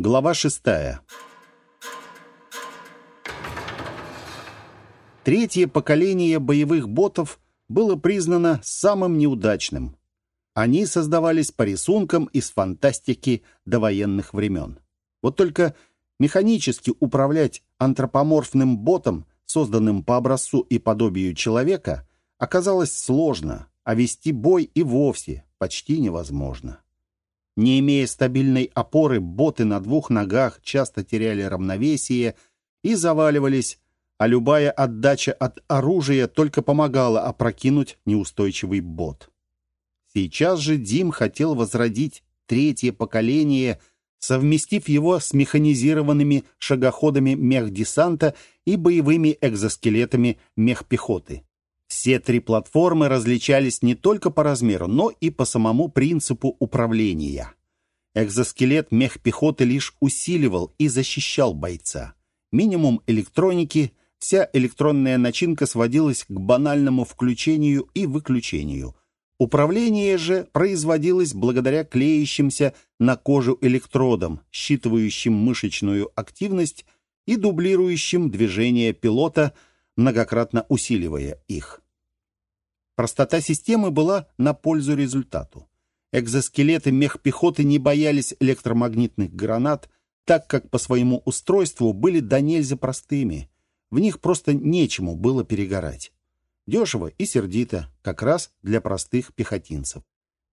Глава шестая. Третье поколение боевых ботов было признано самым неудачным. Они создавались по рисункам из фантастики до военных времен. Вот только механически управлять антропоморфным ботом, созданным по образцу и подобию человека, оказалось сложно, а вести бой и вовсе почти невозможно. Не имея стабильной опоры, боты на двух ногах часто теряли равновесие и заваливались, а любая отдача от оружия только помогала опрокинуть неустойчивый бот. Сейчас же Дим хотел возродить третье поколение, совместив его с механизированными шагоходами мехдесанта и боевыми экзоскелетами мехпехоты. Все три платформы различались не только по размеру, но и по самому принципу управления. Экзоскелет мехпехоты лишь усиливал и защищал бойца. Минимум электроники, вся электронная начинка сводилась к банальному включению и выключению. Управление же производилось благодаря клеящимся на кожу электродам, считывающим мышечную активность и дублирующим движения пилота – многократно усиливая их. Простота системы была на пользу результату. Экзоскелеты мехпехоты не боялись электромагнитных гранат, так как по своему устройству были до нельзя простыми. В них просто нечему было перегорать. Дешево и сердито, как раз для простых пехотинцев.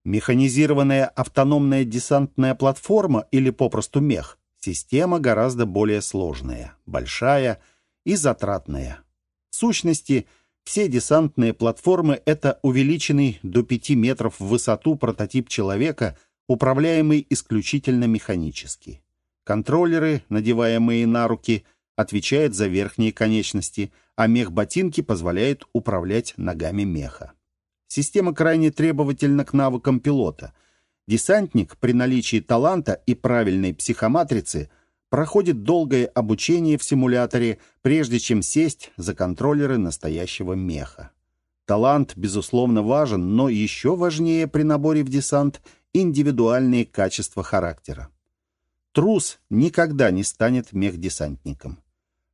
Механизированная автономная десантная платформа или попросту мех – система гораздо более сложная, большая и затратная. В сущности, все десантные платформы — это увеличенный до 5 метров в высоту прототип человека, управляемый исключительно механически. Контроллеры, надеваемые на руки, отвечают за верхние конечности, а мех-ботинки позволяют управлять ногами меха. Система крайне требовательна к навыкам пилота. Десантник при наличии таланта и правильной психоматрицы — проходит долгое обучение в симуляторе, прежде чем сесть за контроллеры настоящего меха. Талант, безусловно, важен, но еще важнее при наборе в десант индивидуальные качества характера. Трус никогда не станет мехдесантником.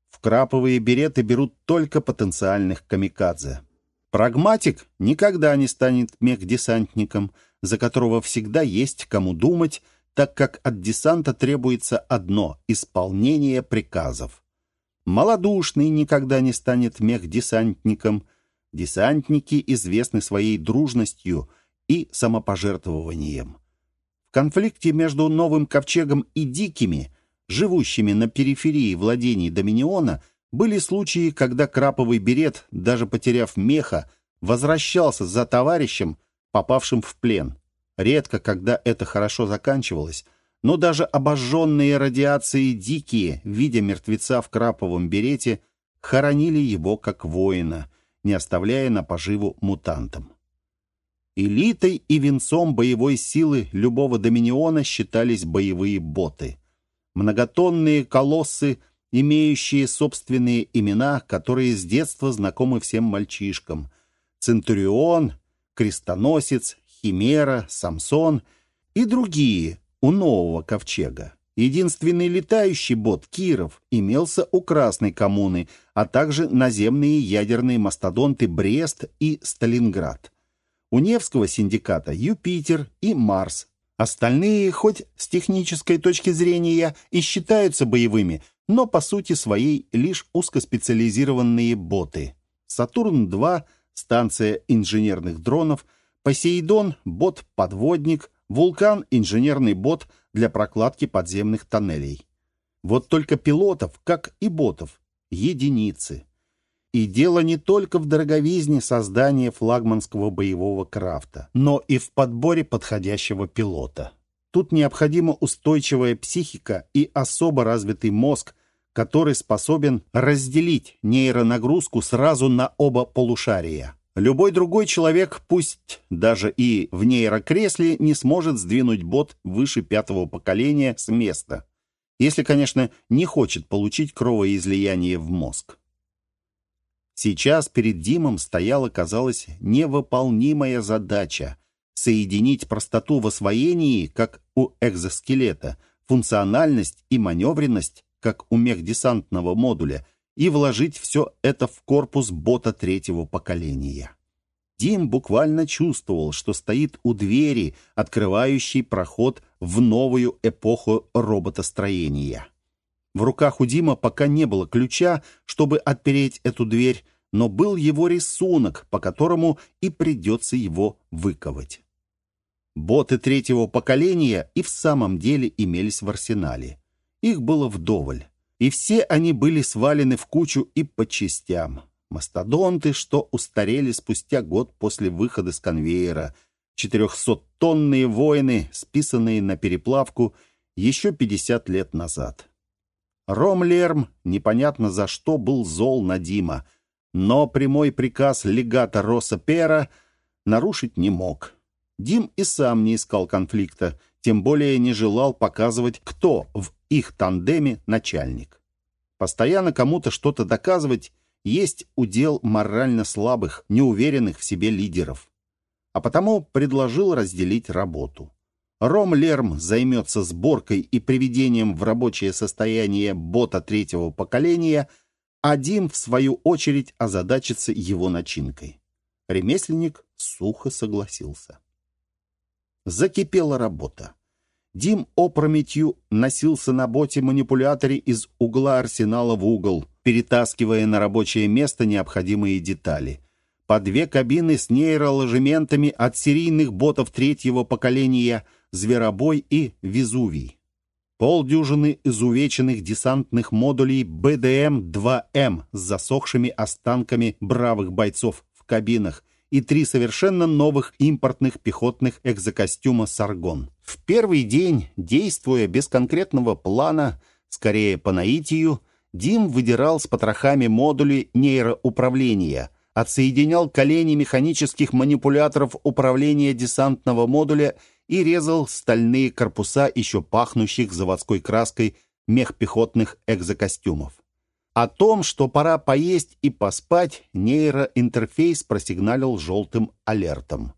В краповые береты берут только потенциальных камикадзе. Прагматик никогда не станет мехдесантником, за которого всегда есть кому думать, так как от десанта требуется одно — исполнение приказов. Малодушный никогда не станет мехдесантником. Десантники известны своей дружностью и самопожертвованием. В конфликте между новым ковчегом и дикими, живущими на периферии владений Доминиона, были случаи, когда краповый берет, даже потеряв меха, возвращался за товарищем, попавшим в плен. Редко, когда это хорошо заканчивалось, но даже обожженные радиацией дикие, видя мертвеца в краповом берете, хоронили его как воина, не оставляя на поживу мутантам. Элитой и венцом боевой силы любого доминиона считались боевые боты. Многотонные колоссы, имеющие собственные имена, которые с детства знакомы всем мальчишкам. Центурион, крестоносец, Химера, Самсон и другие у нового ковчега. Единственный летающий бот Киров имелся у Красной коммуны, а также наземные ядерные мастодонты Брест и Сталинград. У Невского синдиката Юпитер и Марс. Остальные, хоть с технической точки зрения и считаются боевыми, но по сути своей лишь узкоспециализированные боты. Сатурн-2, станция инженерных дронов – Посейдон — бот-подводник, Вулкан — инженерный бот для прокладки подземных тоннелей. Вот только пилотов, как и ботов, единицы. И дело не только в дороговизне создания флагманского боевого крафта, но и в подборе подходящего пилота. Тут необходима устойчивая психика и особо развитый мозг, который способен разделить нейронагрузку сразу на оба полушария. Любой другой человек, пусть даже и в нейрокресле, не сможет сдвинуть бот выше пятого поколения с места. Если, конечно, не хочет получить кровоизлияние в мозг. Сейчас перед Димом стояла, казалось, невыполнимая задача — соединить простоту в освоении, как у экзоскелета, функциональность и маневренность, как у мехдесантного модуля, и вложить все это в корпус бота третьего поколения. Дим буквально чувствовал, что стоит у двери, открывающей проход в новую эпоху роботостроения. В руках у Дима пока не было ключа, чтобы отпереть эту дверь, но был его рисунок, по которому и придется его выковать. Боты третьего поколения и в самом деле имелись в арсенале. Их было вдоволь. И все они были свалены в кучу и по частям. Мастодонты, что устарели спустя год после выхода с конвейера. Четырехсоттонные воины, списанные на переплавку еще 50 лет назад. Ром Лерм непонятно за что был зол на Дима, но прямой приказ легата Роса Пера нарушить не мог. Дим и сам не искал конфликта, тем более не желал показывать, кто в их тандеме начальник. Постоянно кому-то что-то доказывать есть удел морально слабых, неуверенных в себе лидеров. А потому предложил разделить работу. Ром Лерм займется сборкой и приведением в рабочее состояние бота третьего поколения, а Дим, в свою очередь, озадачится его начинкой. Ремесленник сухо согласился. Закипела работа. Дим опрометью носился на боте-манипуляторе из угла арсенала в угол, перетаскивая на рабочее место необходимые детали. По две кабины с нейроложементами от серийных ботов третьего поколения «Зверобой» и «Везувий». Полдюжины изувеченных десантных модулей БДМ-2М с засохшими останками бравых бойцов в кабинах и три совершенно новых импортных пехотных экзокостюма «Саргон». В первый день, действуя без конкретного плана, скорее по наитию, Дим выдирал с потрохами модули нейроуправления, отсоединял колени механических манипуляторов управления десантного модуля и резал стальные корпуса еще пахнущих заводской краской мехпехотных экзокостюмов. О том, что пора поесть и поспать, нейроинтерфейс просигналил желтым алертом.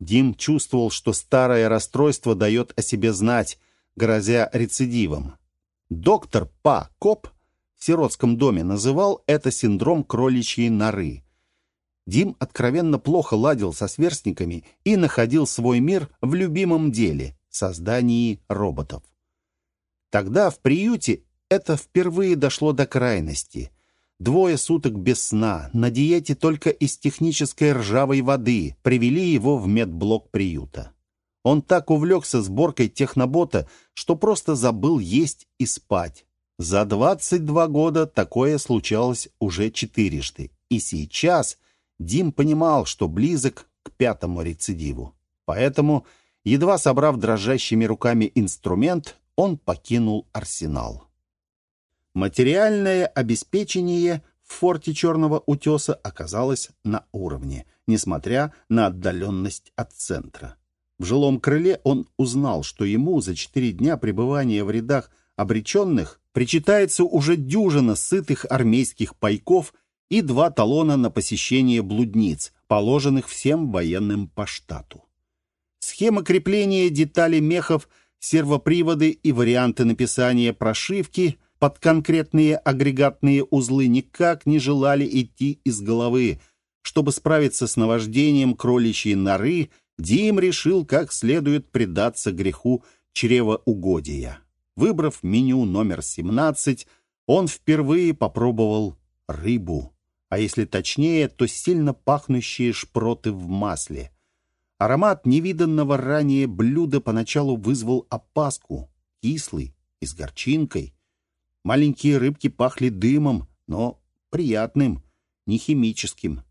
Дим чувствовал, что старое расстройство дает о себе знать, грозя рецидивом. Доктор Па Коп в сиротском доме называл это синдром кроличьей норы. Дим откровенно плохо ладил со сверстниками и находил свой мир в любимом деле — создании роботов. Тогда в приюте это впервые дошло до крайности. Двое суток без сна, на диете только из технической ржавой воды, привели его в медблок приюта. Он так увлекся сборкой технобота, что просто забыл есть и спать. За 22 года такое случалось уже четырежды. И сейчас Дим понимал, что близок к пятому рецидиву. Поэтому, едва собрав дрожащими руками инструмент, он покинул арсенал. Материальное обеспечение в форте Черного утеса оказалось на уровне, несмотря на отдаленность от центра. В жилом крыле он узнал, что ему за четыре дня пребывания в рядах обреченных причитается уже дюжина сытых армейских пайков и два талона на посещение блудниц, положенных всем военным по штату. Схема крепления деталей мехов, сервоприводы и варианты написания прошивки – под конкретные агрегатные узлы никак не желали идти из головы. Чтобы справиться с наваждением кроличьей норы, Дим решил как следует предаться греху чревоугодия. Выбрав меню номер 17, он впервые попробовал рыбу, а если точнее, то сильно пахнущие шпроты в масле. Аромат невиданного ранее блюда поначалу вызвал опаску, кислый и с горчинкой. Маленькие рыбки пахли дымом, но приятным, не химическим.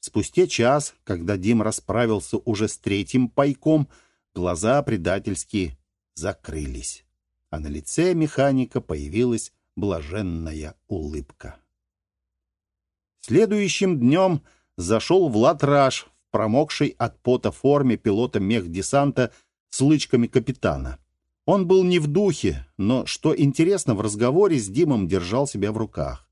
Спустя час, когда Дим расправился уже с третьим пайком, глаза предательски закрылись, а на лице механика появилась блаженная улыбка. Следующим днем зашел Влад Раш в промокшей от пота форме пилота мехдесанта с лычками капитана. Он был не в духе, но, что интересно, в разговоре с Димом держал себя в руках.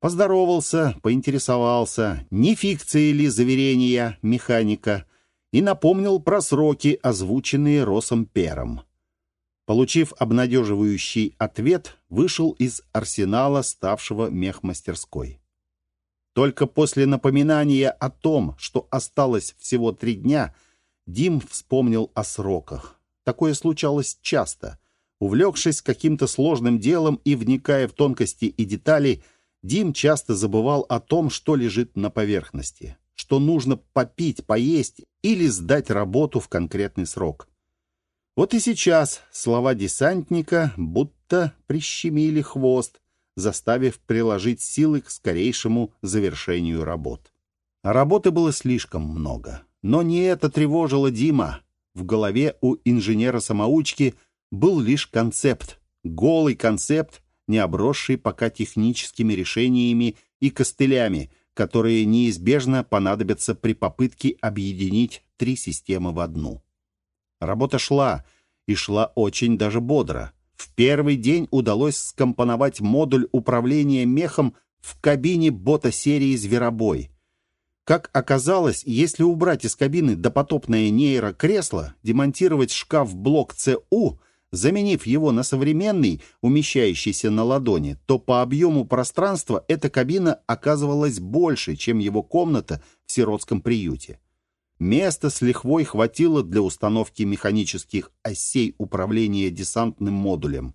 Поздоровался, поинтересовался, не фикции ли заверения механика, и напомнил про сроки, озвученные Росом Пером. Получив обнадеживающий ответ, вышел из арсенала, ставшего мехмастерской. Только после напоминания о том, что осталось всего три дня, Дим вспомнил о сроках. Такое случалось часто. Увлекшись каким-то сложным делом и вникая в тонкости и детали, Дим часто забывал о том, что лежит на поверхности, что нужно попить, поесть или сдать работу в конкретный срок. Вот и сейчас слова десантника будто прищемили хвост, заставив приложить силы к скорейшему завершению работ. Работы было слишком много. Но не это тревожило Дима. В голове у инженера-самоучки был лишь концепт, голый концепт, не обросший пока техническими решениями и костылями, которые неизбежно понадобятся при попытке объединить три системы в одну. Работа шла, и шла очень даже бодро. В первый день удалось скомпоновать модуль управления мехом в кабине бота серии «Зверобой». Как оказалось, если убрать из кабины допотопное нейрокресло, демонтировать шкаф-блок ЦУ, заменив его на современный, умещающийся на ладони, то по объему пространства эта кабина оказывалась больше, чем его комната в сиротском приюте. Места с лихвой хватило для установки механических осей управления десантным модулем.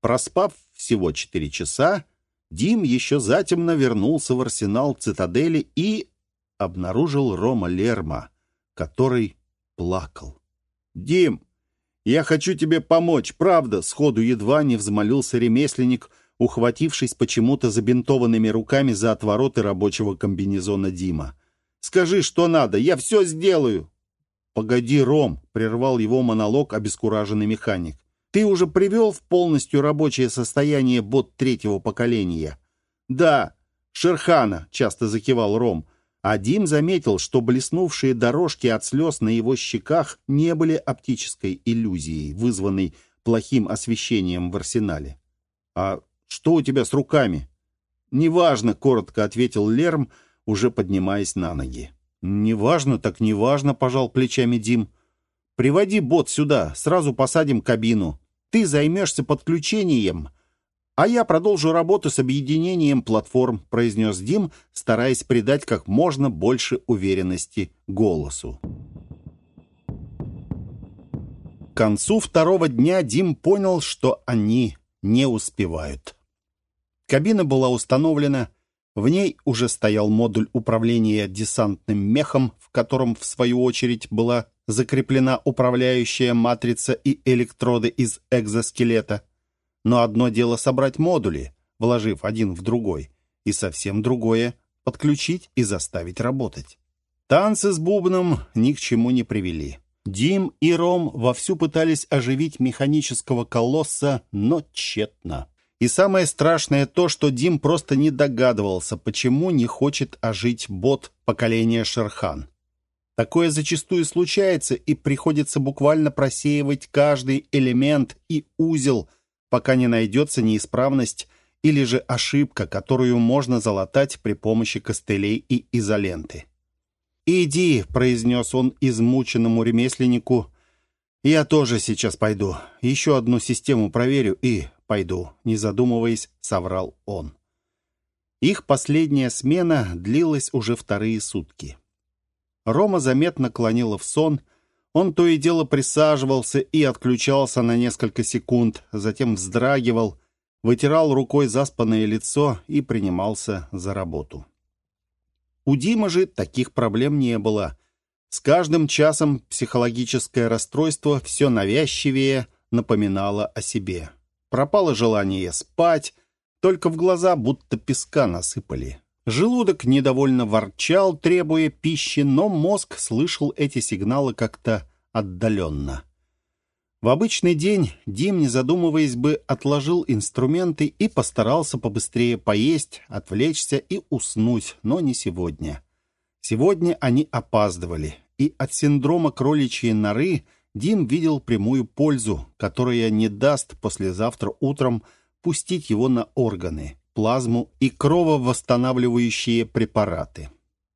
Проспав всего 4 часа, Дим еще затемно вернулся в арсенал цитадели и обнаружил Рома Лерма, который плакал. «Дим, я хочу тебе помочь, правда!» Сходу едва не взмолился ремесленник, ухватившись почему-то забинтованными руками за отвороты рабочего комбинезона Дима. Скажи, что надо, я все сделаю!» «Погоди, Ром!» — прервал его монолог обескураженный механик. «Ты уже привел в полностью рабочее состояние бот третьего поколения?» «Да, Шерхана!» — часто закивал Ром. А Дим заметил, что блеснувшие дорожки от слез на его щеках не были оптической иллюзией, вызванной плохим освещением в арсенале. «А что у тебя с руками?» «Неважно», — коротко ответил Лерм, — уже поднимаясь на ноги. «Неважно, так неважно», — пожал плечами Дим. «Приводи бот сюда, сразу посадим кабину. Ты займешься подключением, а я продолжу работу с объединением платформ», — произнес Дим, стараясь придать как можно больше уверенности голосу. К концу второго дня Дим понял, что они не успевают. Кабина была установлена, в ней уже стоял модуль управления десантным мехом, в котором, в свою очередь, была закреплена управляющая матрица и электроды из экзоскелета. Но одно дело собрать модули, вложив один в другой, и совсем другое — подключить и заставить работать. Танцы с бубном ни к чему не привели. Дим и Ром вовсю пытались оживить механического колосса, но тщетно. И самое страшное то, что Дим просто не догадывался, почему не хочет ожить бот поколения Шерхан. Такое зачастую случается, и приходится буквально просеивать каждый элемент и узел, пока не найдется неисправность или же ошибка, которую можно залатать при помощи костылей и изоленты. «Иди», — произнес он измученному ремесленнику, — «я тоже сейчас пойду. Еще одну систему проверю и пойду», — не задумываясь, соврал он. Их последняя смена длилась уже вторые сутки. Рома заметно клонила в сон, он то и дело присаживался и отключался на несколько секунд, затем вздрагивал, вытирал рукой заспанное лицо и принимался за работу. У Димы же таких проблем не было. С каждым часом психологическое расстройство все навязчивее напоминало о себе. Пропало желание спать, только в глаза будто песка насыпали. Желудок недовольно ворчал, требуя пищи, но мозг слышал эти сигналы как-то отдаленно. В обычный день Дим, не задумываясь бы, отложил инструменты и постарался побыстрее поесть, отвлечься и уснуть, но не сегодня. Сегодня они опаздывали, и от синдрома кроличьей норы – Дим видел прямую пользу, которая не даст послезавтра утром пустить его на органы, плазму и крововосстанавливающие препараты.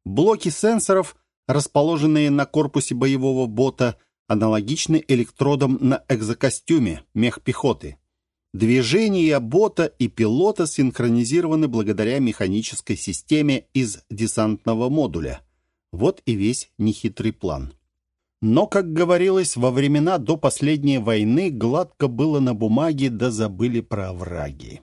Блоки сенсоров, расположенные на корпусе боевого бота, аналогичны электродам на экзокостюме мехпехоты. Движения бота и пилота синхронизированы благодаря механической системе из десантного модуля. Вот и весь нехитрый план. Но, как говорилось, во времена до последней войны гладко было на бумаге, да забыли про враги.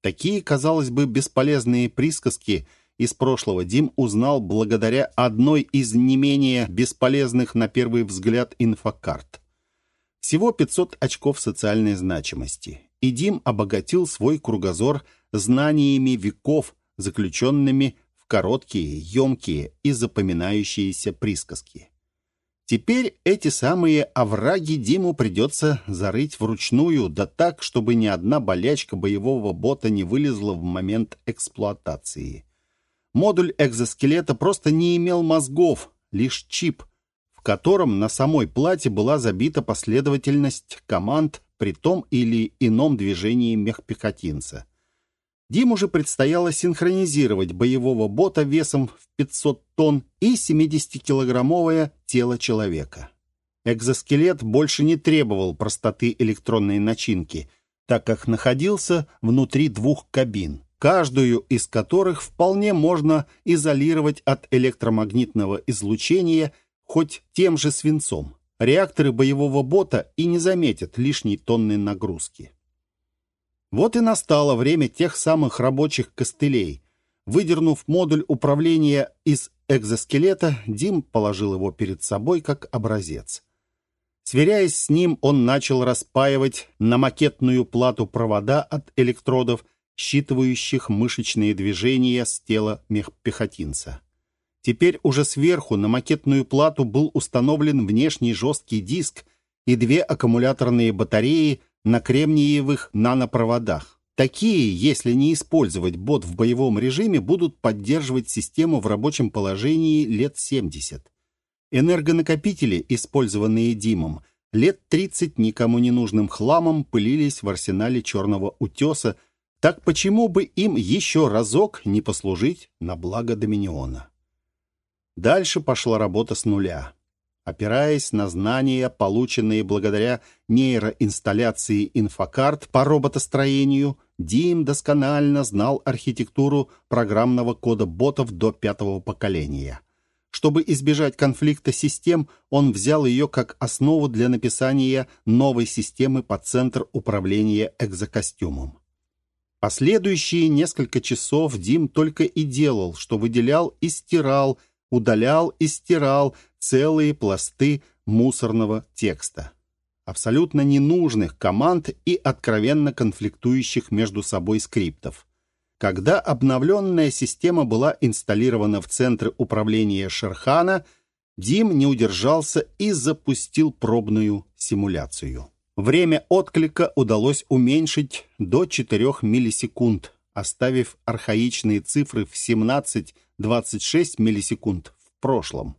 Такие, казалось бы, бесполезные присказки из прошлого Дим узнал благодаря одной из не менее бесполезных на первый взгляд инфокарт. Всего 500 очков социальной значимости, и Дим обогатил свой кругозор знаниями веков, заключенными в короткие, емкие и запоминающиеся присказки. Теперь эти самые овраги Диму придется зарыть вручную, да так, чтобы ни одна болячка боевого бота не вылезла в момент эксплуатации. Модуль экзоскелета просто не имел мозгов, лишь чип, в котором на самой плате была забита последовательность команд при том или ином движении мехпехотинца. Диму же предстояло синхронизировать боевого бота весом в 500 тонн и 70-килограммовое тело человека. Экзоскелет больше не требовал простоты электронной начинки, так как находился внутри двух кабин, каждую из которых вполне можно изолировать от электромагнитного излучения хоть тем же свинцом. Реакторы боевого бота и не заметят лишней тонны нагрузки. Вот и настало время тех самых рабочих костылей. Выдернув модуль управления из экзоскелета, Дим положил его перед собой как образец. Сверяясь с ним, он начал распаивать на макетную плату провода от электродов, считывающих мышечные движения с тела мехпехотинца. Теперь уже сверху на макетную плату был установлен внешний жесткий диск и две аккумуляторные батареи на кремниевых нанопроводах. Такие, если не использовать бот в боевом режиме, будут поддерживать систему в рабочем положении лет 70. Энергонакопители, использованные Димом, лет 30 никому не нужным хламом пылились в арсенале черного утеса, так почему бы им еще разок не послужить на благо Доминиона? Дальше пошла работа с нуля. Опираясь на знания, полученные благодаря нейроинсталляции инфокарт по роботостроению, Дим досконально знал архитектуру программного кода ботов до пятого поколения. Чтобы избежать конфликта систем, он взял ее как основу для написания новой системы под центр управления экзокостюмом. Последующие несколько часов Дим только и делал, что выделял и стирал, удалял и стирал целые пласты мусорного текста. Абсолютно ненужных команд и откровенно конфликтующих между собой скриптов. Когда обновленная система была инсталлирована в центр управления Шерхана, Дим не удержался и запустил пробную симуляцию. Время отклика удалось уменьшить до 4 миллисекунд, оставив архаичные цифры в 17-26 миллисекунд в прошлом.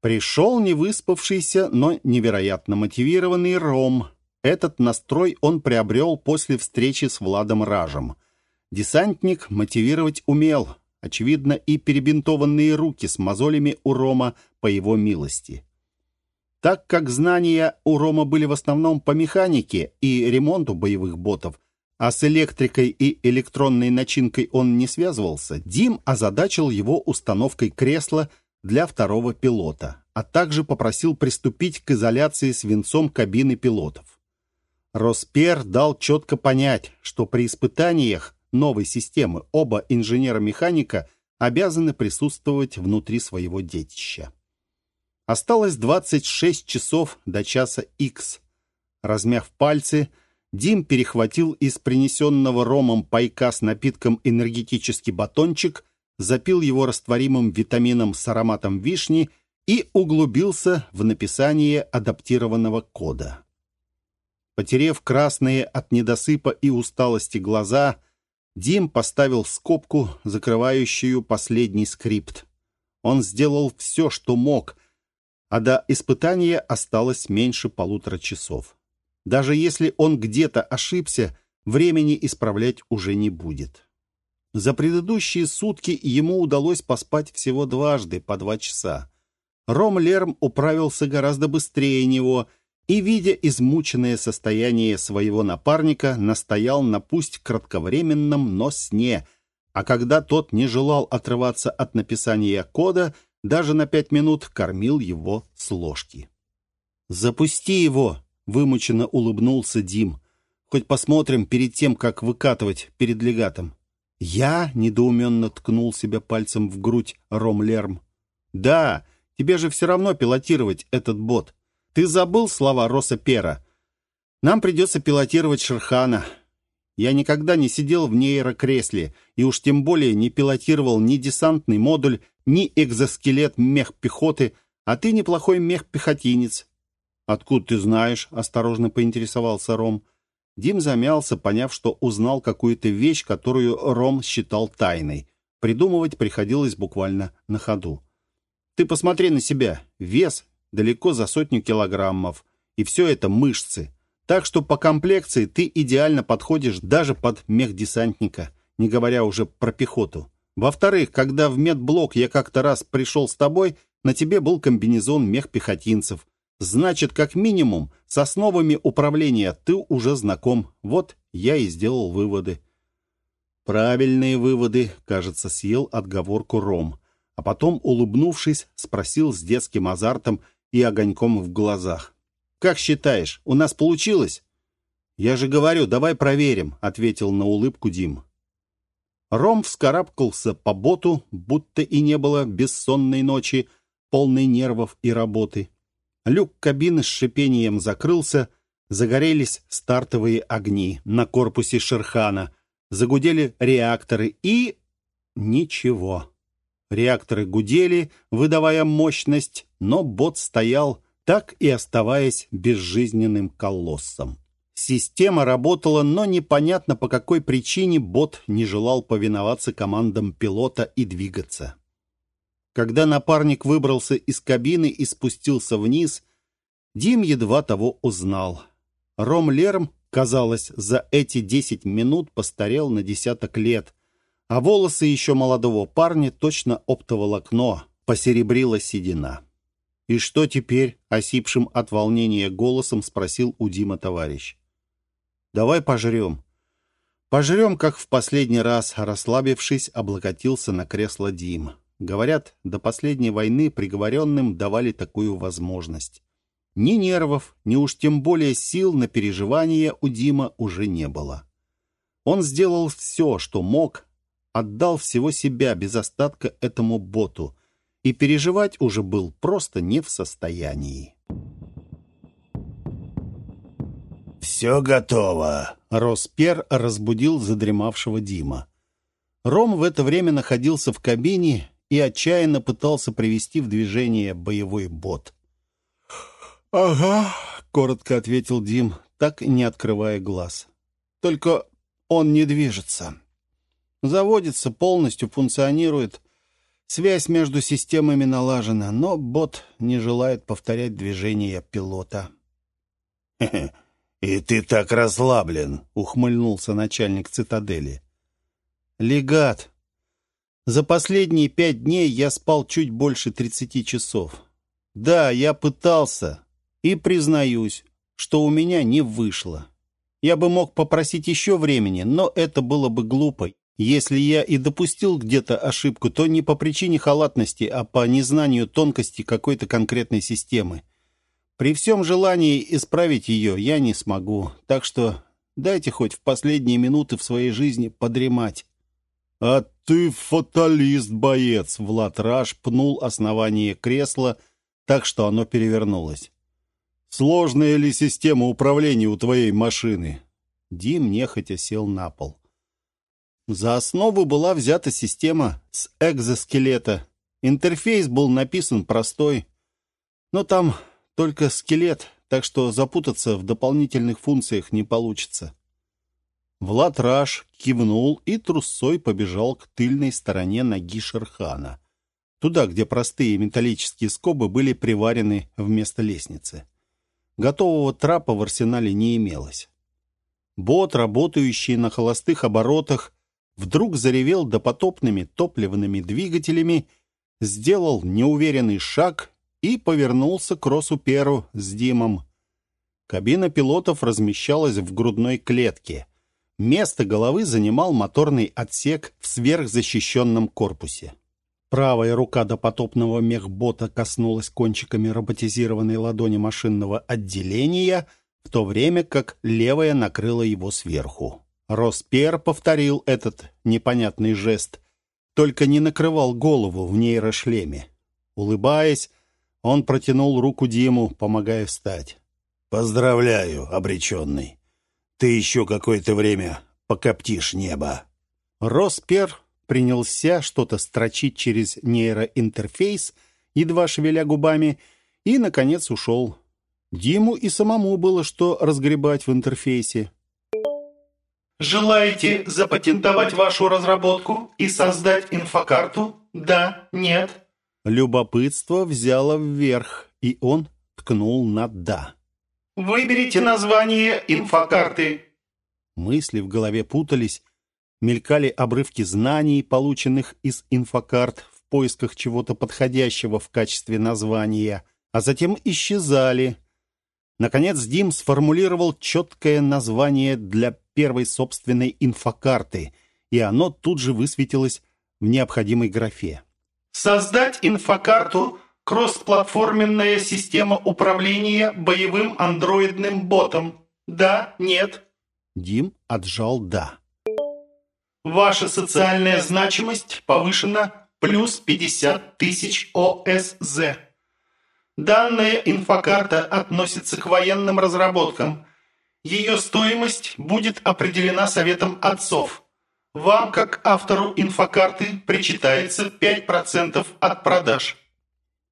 Пришел невыспавшийся, но невероятно мотивированный Ром. Этот настрой он приобрел после встречи с Владом Ражем. Десантник мотивировать умел. Очевидно, и перебинтованные руки с мозолями у Рома по его милости. Так как знания у Рома были в основном по механике и ремонту боевых ботов, а с электрикой и электронной начинкой он не связывался, Дим озадачил его установкой кресла для второго пилота, а также попросил приступить к изоляции свинцом кабины пилотов. Роспер дал четко понять, что при испытаниях новой системы оба инженера-механика обязаны присутствовать внутри своего детища. Осталось 26 часов до часа X. Размяв пальцы, Дим перехватил из принесенного ромом пайка с напитком энергетический батончик запил его растворимым витамином с ароматом вишни и углубился в написание адаптированного кода. Потерев красные от недосыпа и усталости глаза, Дим поставил скобку, закрывающую последний скрипт. Он сделал все, что мог, а до испытания осталось меньше полутора часов. Даже если он где-то ошибся, времени исправлять уже не будет. За предыдущие сутки ему удалось поспать всего дважды по два часа. Ром Лерм управился гораздо быстрее него и, видя измученное состояние своего напарника, настоял на пусть кратковременном, но сне, а когда тот не желал отрываться от написания кода, даже на пять минут кормил его с ложки. «Запусти его!» — вымученно улыбнулся Дим. «Хоть посмотрим перед тем, как выкатывать перед легатом». «Я?» — недоуменно ткнул себя пальцем в грудь Ром Лерм. «Да, тебе же все равно пилотировать этот бот. Ты забыл слова Роса Пера? Нам придется пилотировать Шерхана. Я никогда не сидел в нейрокресле, и уж тем более не пилотировал ни десантный модуль, ни экзоскелет мех-пехоты, а ты неплохой мех-пехотинец». «Откуда ты знаешь?» — осторожно поинтересовался Ром. Дим замялся, поняв, что узнал какую-то вещь, которую Ром считал тайной. Придумывать приходилось буквально на ходу. «Ты посмотри на себя. Вес далеко за сотню килограммов. И все это мышцы. Так что по комплекции ты идеально подходишь даже под мехдесантника, не говоря уже про пехоту. Во-вторых, когда в медблок я как-то раз пришел с тобой, на тебе был комбинезон мехпехотинцев. Значит, как минимум, с основами управления ты уже знаком. Вот я и сделал выводы. Правильные выводы, кажется, съел отговорку Ром. А потом, улыбнувшись, спросил с детским азартом и огоньком в глазах. «Как считаешь, у нас получилось?» «Я же говорю, давай проверим», — ответил на улыбку Дим. Ром вскарабкался по боту, будто и не было бессонной ночи, полной нервов и работы. Люк кабины с шипением закрылся, загорелись стартовые огни на корпусе Шерхана, загудели реакторы и... ничего. Реакторы гудели, выдавая мощность, но бот стоял, так и оставаясь безжизненным колоссом. Система работала, но непонятно по какой причине бот не желал повиноваться командам пилота и двигаться. Когда напарник выбрался из кабины и спустился вниз, Дим едва того узнал. Ром Лерм, казалось, за эти десять минут постарел на десяток лет, а волосы еще молодого парня точно оптоволокно, посеребрила седина. «И что теперь?» — осипшим от волнения голосом спросил у Дима товарищ. «Давай пожрем». «Пожрем, как в последний раз», — расслабившись, облокотился на кресло Дим. Говорят, до последней войны приговоренным давали такую возможность. Ни нервов, ни уж тем более сил на переживания у Дима уже не было. Он сделал все, что мог, отдал всего себя без остатка этому боту, и переживать уже был просто не в состоянии. «Все готово!» — Роспер разбудил задремавшего Дима. Ром в это время находился в кабине и отчаянно пытался привести в движение боевой бот. «Ага», — коротко ответил Дим, так и не открывая глаз. «Только он не движется. Заводится, полностью функционирует. Связь между системами налажена, но бот не желает повторять движения пилота». «И ты так расслаблен», — ухмыльнулся начальник цитадели. «Легат, за последние пять дней я спал чуть больше тридцати часов. Да, я пытался и признаюсь, что у меня не вышло. Я бы мог попросить еще времени, но это было бы глупо. Если я и допустил где-то ошибку, то не по причине халатности, а по незнанию тонкости какой-то конкретной системы. При всем желании исправить ее я не смогу, так что дайте хоть в последние минуты в своей жизни подремать. «А ты фаталист, боец!» Влад Раш пнул основание кресла так, что оно перевернулось. «Сложная ли система управления у твоей машины?» Дим нехотя сел на пол. За основу была взята система с экзоскелета. Интерфейс был написан простой, но там только скелет, так что запутаться в дополнительных функциях не получится. Влад Раш кивнул и трусой побежал к тыльной стороне ноги Шерхана. Туда, где простые металлические скобы были приварены вместо лестницы. Готового трапа в арсенале не имелось. Бот, работающий на холостых оборотах, вдруг заревел допотопными топливными двигателями, сделал неуверенный шаг и повернулся к Росу Перу с Димом. Кабина пилотов размещалась в грудной клетке. Место головы занимал моторный отсек в сверхзащищенном корпусе. Правая рука допотопного мехбота коснулась кончиками роботизированной ладони машинного отделения, в то время как левая накрыла его сверху. Роспер повторил этот непонятный жест, только не накрывал голову в нейрошлеме. Улыбаясь, он протянул руку Диму, помогая встать. «Поздравляю, обреченный. Ты еще какое-то время покоптишь небо». Роспер принялся что-то строчить через нейроинтерфейс, едва шевеля губами, и, наконец, ушел. Диму и самому было что разгребать в интерфейсе. «Желаете запатентовать вашу разработку и создать инфокарту? Да? Нет?» Любопытство взяло вверх, и он ткнул на «да». Выберите название инфокарты. Мысли в голове путались, мелькали обрывки знаний, полученных из инфокарт в поисках чего-то подходящего в качестве названия, а затем исчезали. Наконец Дим сформулировал четкое название для первой собственной инфокарты, и оно тут же высветилось в необходимой графе. «Создать инфокарту Кроссплатформенная система управления боевым андроидным ботом. Да, нет? Дим отжал «да». Ваша социальная значимость повышена плюс 50 тысяч ОСЗ. Данная инфокарта относится к военным разработкам. Ее стоимость будет определена Советом отцов. Вам, как автору инфокарты, причитается 5% от продаж.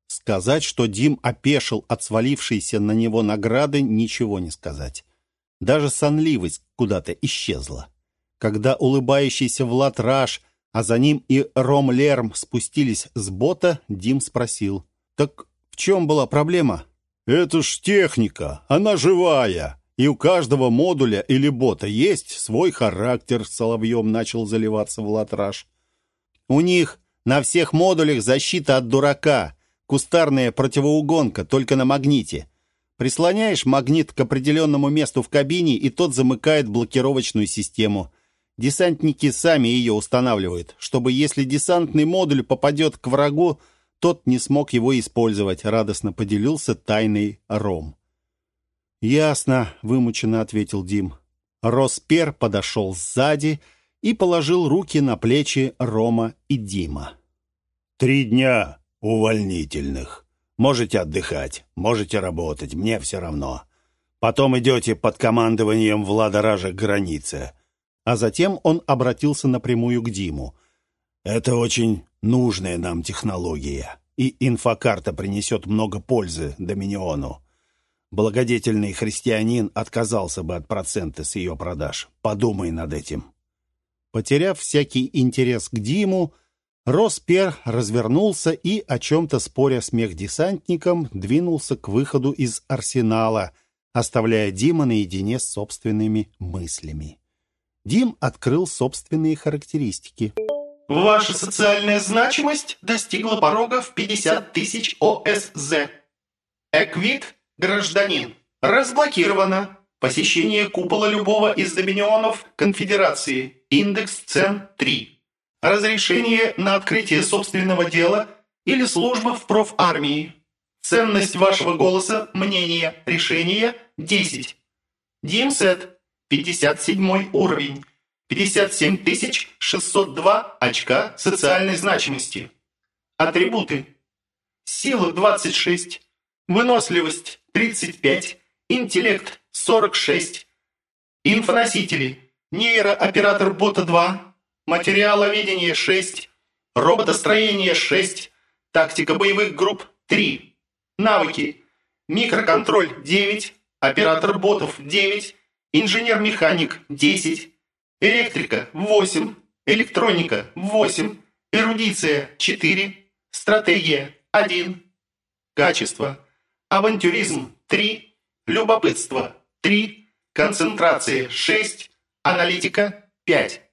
Сказать, что Дим опешил от свалившейся на него награды, ничего не сказать. Даже сонливость куда-то исчезла. Когда улыбающийся Влад Раш, а за ним и Ром Лерм спустились с бота, Дим спросил. «Так в чем была проблема?» «Это ж техника, она живая, и у каждого модуля или бота есть свой характер», соловьем начал заливаться Влад Раш. «У них на всех модулях защита от дурака. Кустарная противоугонка, только на магните. Прислоняешь магнит к определенному месту в кабине, и тот замыкает блокировочную систему. Десантники сами ее устанавливают, чтобы если десантный модуль попадет к врагу, тот не смог его использовать, радостно поделился тайной Ром. «Ясно», — вымученно ответил Дим. Роспер подошел сзади и положил руки на плечи Рома и Дима. «Три дня увольнительных. Можете отдыхать, можете работать, мне все равно. Потом идете под командованием Влада Ража к границе». А затем он обратился напрямую к Диму. «Это очень нужная нам технология, и инфокарта принесет много пользы Доминиону. Благодетельный христианин отказался бы от процента с ее продаж. Подумай над этим». Потеряв всякий интерес к Диму, Роспер развернулся и, о чем-то споря с мехдесантником, двинулся к выходу из арсенала, оставляя Дима наедине с собственными мыслями. Дим открыл собственные характеристики. Ваша социальная значимость достигла порога в 50 тысяч ОСЗ. Эквит – гражданин. Разблокировано. Посещение купола любого из доминионов Конфедерации. Индекс цен 3. Разрешение на открытие собственного дела или служба в профармии. Ценность вашего голоса, мнения, решения – 10. Димсет – 57 уровень. 57 602 очка социальной значимости. Атрибуты. Сила 26. Выносливость 35. Интеллект 46. Инфоносители. Нейрооператор бота 2. Материаловедение 6. Роботостроение 6. Тактика боевых групп 3. Навыки. Микроконтроль 9. Оператор ботов 9. Инженер-механик 10. Электрика 8. Электроника 8. Эрудиция 4. Стратегия 1. Качество. Авантюризм 3. Любопытство 3. Концентрация 6. Аналитика 5.